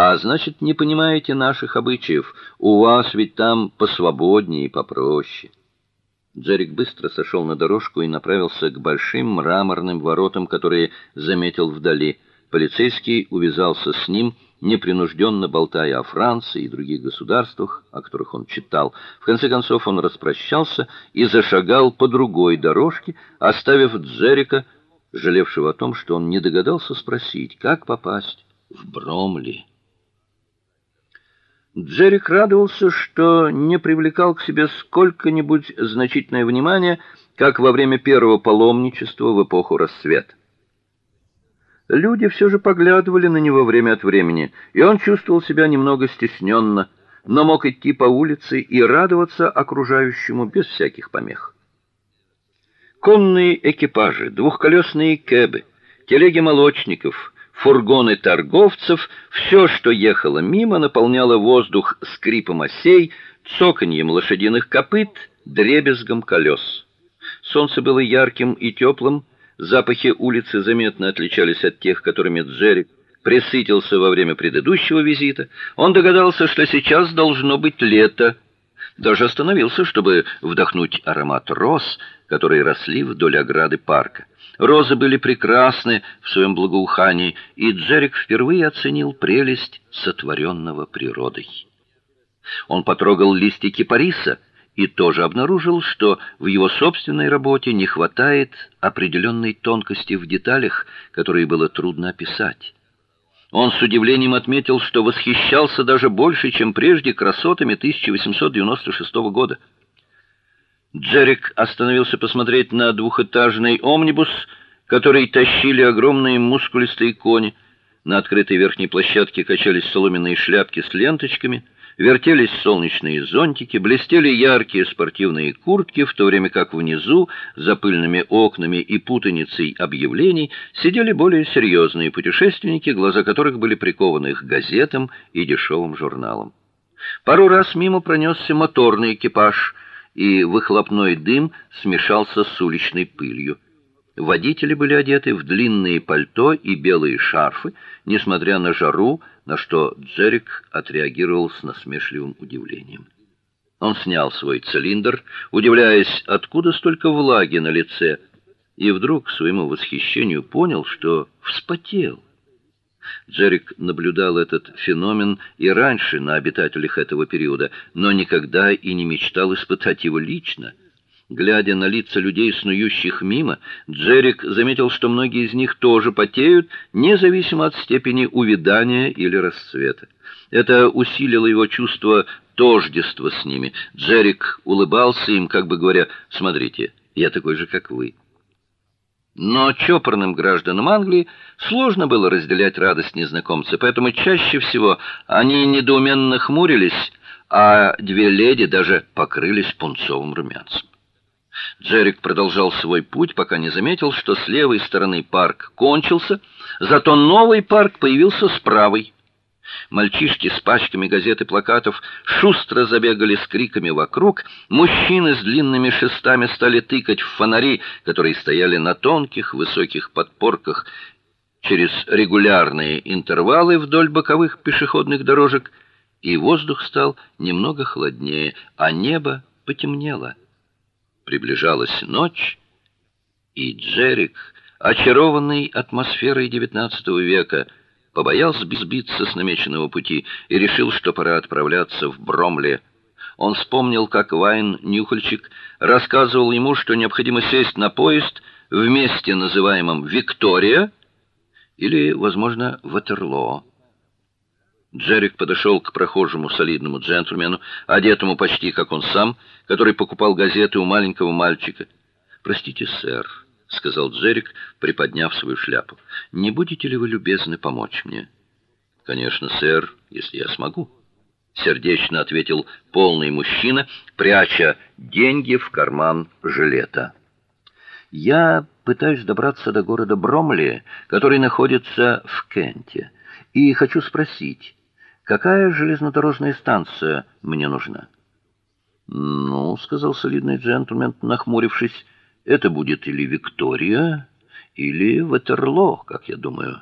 А значит, не понимаете наших обычаев. У вас ведь там посвободнее и попроще. Джерик быстро сошел на дорожку и направился к большим мраморным воротам, которые заметил вдали. Полицейский увязался с ним, непринужденно болтая о Франции и других государствах, о которых он читал. В конце концов он распрощался и зашагал по другой дорожке, оставив Джерика, жалевшего о том, что он не догадался спросить, как попасть в Бромли. Джерик радовался, что не привлекал к себе сколько-нибудь значительное внимание, как во время первого паломничества в эпоху расцвета. Люди все же поглядывали на него время от времени, и он чувствовал себя немного стесненно, но мог идти по улице и радоваться окружающему без всяких помех. Конные экипажи, двухколесные кэбы, телеги молочников, фургоны торговцев, все, что ехало мимо, наполняло воздух скрипом осей, цоканьем лошадиных копыт, дребезгом колес. Солнце было ярким и теплым, запахи улицы заметно отличались от тех, которыми Джерри пресытился во время предыдущего визита. Он догадался, что сейчас должно быть лето. Даже остановился, чтобы вдохнуть аромат роз, которые росли вдоль ограды парка. Розы были прекрасны в своем благоухании, и Джерик впервые оценил прелесть сотворенного природой. Он потрогал листья кипариса и тоже обнаружил, что в его собственной работе не хватает определенной тонкости в деталях, которые было трудно описать. Он с удивлением отметил, что восхищался даже больше, чем прежде красотами 1896 года. Джерик остановился посмотреть на двухэтажный омнибус, который тащили огромные мускулистые кони. На открытой верхней площадке качались соломенные шляпки с ленточками, вертелись солнечные зонтики, блестели яркие спортивные куртки, в то время как внизу, за пыльными окнами и путаницей объявлений, сидели более серьезные путешественники, глаза которых были прикованы к газетам и дешевым журналам. Пару раз мимо пронесся моторный экипаж — и выхлопной дым смешался с уличной пылью. Водители были одеты в длинные пальто и белые шарфы, несмотря на жару, на что Джерик отреагировал с насмешливым удивлением. Он снял свой цилиндр, удивляясь, откуда столько влаги на лице, и вдруг к своему восхищению понял, что вспотел. Джерик наблюдал этот феномен и раньше на обитателях этого периода, но никогда и не мечтал испытать его лично. Глядя на лица людей, снующих мимо, Джерик заметил, что многие из них тоже потеют, независимо от степени увядания или расцвета. Это усилило его чувство тождества с ними. Джерик улыбался им, как бы говоря: "Смотрите, я такой же, как вы". Но чопорным гражданам Англии сложно было разделять радость незнакомца, поэтому чаще всего они недоуменно хмурились, а две леди даже покрылись пунцовым румянцем. Джерик продолжал свой путь, пока не заметил, что с левой стороны парк кончился, зато новый парк появился с правой. Мальчишки с пачками газет и плакатов шустро забегали с криками вокруг, мужчины с длинными шестами стали тыкать в фонари, которые стояли на тонких высоких подпорках через регулярные интервалы вдоль боковых пешеходных дорожек, и воздух стал немного холоднее, а небо потемнело. Приближалась ночь, и Джерик, очарованный атмосферой XIX века, побоялся сбиться с намеченного пути и решил, что пора отправляться в Бромли. Он вспомнил, как Вайн Нюхальчик рассказывал ему, что необходимо сесть на поезд в месте, называемом Виктория или, возможно, Ватерлоо. Джерик подошел к прохожему солидному джентльмену, одетому почти как он сам, который покупал газеты у маленького мальчика. "Простите, сэр", сказал Джерик, приподняв свою шляпу. Не будете ли вы любезны помочь мне? Конечно, сэр, если я смогу, сердечно ответил полный мужчина, пряча деньги в карман жилета. Я пытаюсь добраться до города Бромли, который находится в Кенте, и хочу спросить, какая железнодорожная станция мне нужна? Ну, сказал солидный джентльмен, нахмурившись, это будет или Виктория, или Ватерлоо, как я думаю.